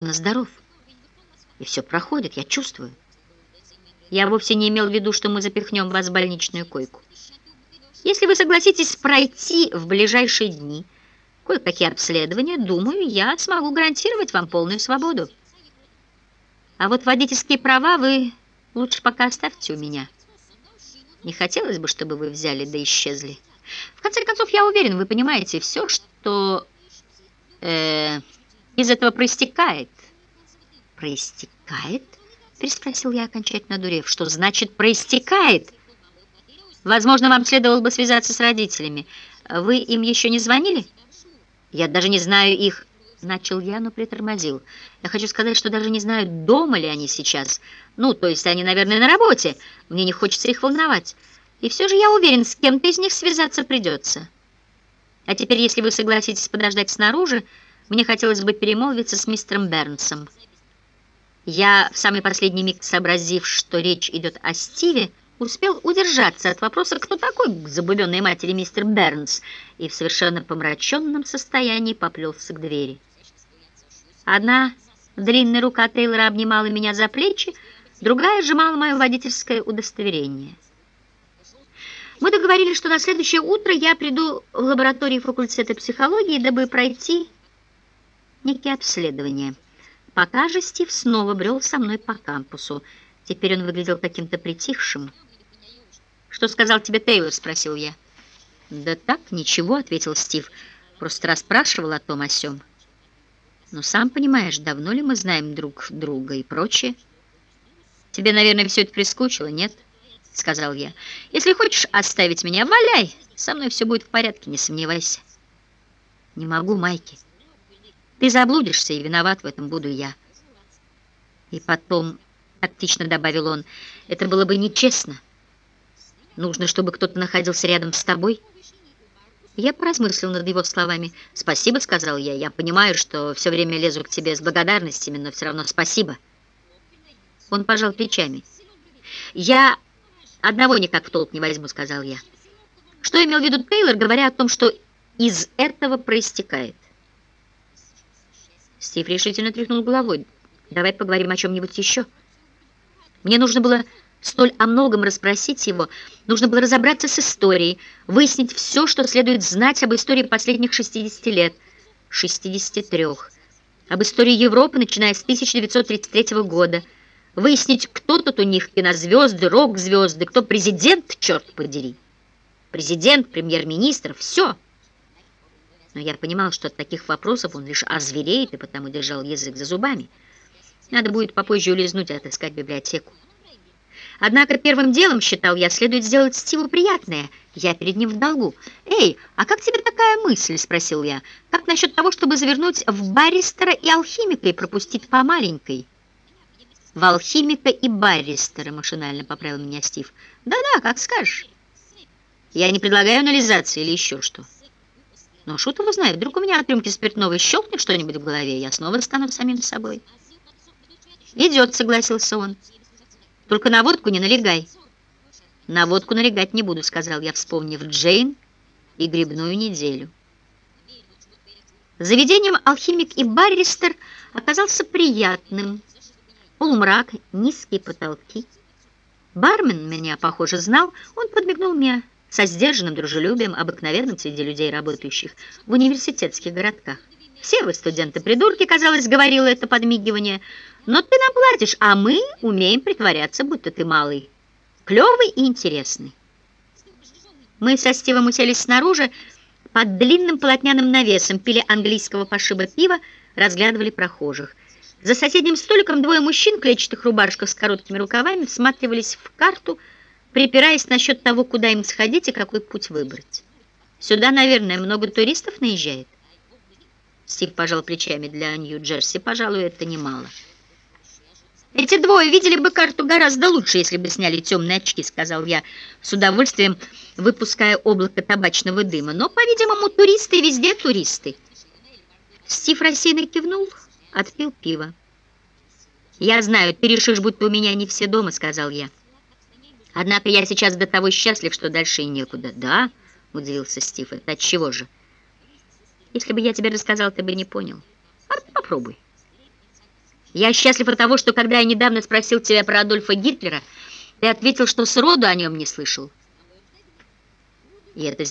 здоров. И все проходит, я чувствую. Я вовсе не имел в виду, что мы запихнем вас в больничную койку. Если вы согласитесь пройти в ближайшие дни кое-какие обследования, думаю, я смогу гарантировать вам полную свободу. А вот водительские права вы лучше пока оставьте у меня. Не хотелось бы, чтобы вы взяли да исчезли. В конце концов, я уверен, вы понимаете, все, что э, из этого проистекает. Проистекает? Переспросил я, окончательно дурев. Что значит проистекает? Возможно, вам следовало бы связаться с родителями. Вы им еще не звонили? Я даже не знаю их. Начал я, но притормозил. Я хочу сказать, что даже не знаю, дома ли они сейчас. Ну, то есть они, наверное, на работе. Мне не хочется их волновать. И все же я уверен, с кем-то из них связаться придется. А теперь, если вы согласитесь подождать снаружи, мне хотелось бы перемолвиться с мистером Бернсом. Я, в самый последний миг сообразив, что речь идет о Стиве, успел удержаться от вопроса, кто такой забубенной матери мистер Бернс, и в совершенно помраченном состоянии поплелся к двери. Одна длинная рука Тейлора обнимала меня за плечи, другая сжимала мое водительское удостоверение. Мы договорились, что на следующее утро я приду в лабораторию факультета психологии, дабы пройти некие обследования. Пока же Стив снова брел со мной по кампусу. Теперь он выглядел каким-то притихшим. «Что сказал тебе Тейлор?» — спросил я. «Да так, ничего», — ответил Стив. «Просто расспрашивал о том о сём». Ну, сам понимаешь, давно ли мы знаем друг друга и прочее? Тебе, наверное, все это прискучило, нет? Сказал я. Если хочешь оставить меня, валяй. Со мной все будет в порядке, не сомневайся. Не могу, Майки. Ты заблудишься, и виноват в этом буду я. И потом, тактично добавил он, это было бы нечестно. Нужно, чтобы кто-то находился рядом с тобой, я поразмыслил над его словами. «Спасибо», — сказал я. «Я понимаю, что все время лезу к тебе с благодарностями, но все равно спасибо». Он пожал плечами. «Я одного никак в толк не возьму», — сказал я. Что имел в виду Тейлор, говоря о том, что из этого проистекает? Стив решительно тряхнул головой. «Давай поговорим о чем-нибудь еще». Мне нужно было столь о многом расспросить его, нужно было разобраться с историей, выяснить все, что следует знать об истории последних 60 лет, 63, об истории Европы, начиная с 1933 года, выяснить, кто тут у них кинозвезды, рок-звезды, кто президент, черт подери. Президент, премьер-министр, все. Но я понимал, что от таких вопросов он лишь озвереет, и потому держал язык за зубами. Надо будет попозже улизнуть и отыскать библиотеку. Однако первым делом, считал я, следует сделать Стиву приятное. Я перед ним в долгу. «Эй, а как тебе такая мысль?» – спросил я. «Как насчет того, чтобы завернуть в баристера и алхимика и пропустить по маленькой?» «В алхимика и баристера», – машинально поправил меня Стив. «Да-да, как скажешь. Я не предлагаю анализации или еще что». Но шут его знает, вдруг у меня от рюмки спиртного щелкнет что-нибудь в голове, я снова стану самим собой. «Идет», — согласился он. Только на водку не налегай. На водку налегать не буду, сказал я, вспомнив Джейн и грибную неделю. Заведением алхимик и баристер оказался приятным. Полумрак, низкие потолки. Бармен меня, похоже, знал. Он подмигнул мне со сдержанным дружелюбием, обыкновенным среди людей, работающих в университетских городках. Все вы студенты-придурки, казалось, говорило это подмигивание, но ты нам платишь, а мы умеем притворяться, будто ты малый, клевый и интересный. Мы со Стивом уселись снаружи под длинным полотняным навесом, пили английского пошиба пива, разглядывали прохожих. За соседним столиком двое мужчин в клетчатых рубашках с короткими рукавами всматривались в карту, припираясь насчет того, куда им сходить и какой путь выбрать. Сюда, наверное, много туристов наезжает. Стив пожал плечами для Нью-Джерси. Пожалуй, это немало. «Эти двое видели бы карту гораздо лучше, если бы сняли темные очки», — сказал я, с удовольствием выпуская облако табачного дыма. «Но, по-видимому, туристы везде туристы». Стив рассеянно кивнул, отпил пиво. «Я знаю, ты решишь, будто у меня не все дома», — сказал я. «Однако я сейчас до того счастлив, что дальше и некуда». «Да?» — удивился Стив. «Это от чего же?» Если бы я тебе рассказал, ты бы не понял. А попробуй. Я счастлив от того, что когда я недавно спросил тебя про Адольфа Гитлера, ты ответил, что сроду о нем не слышал. И это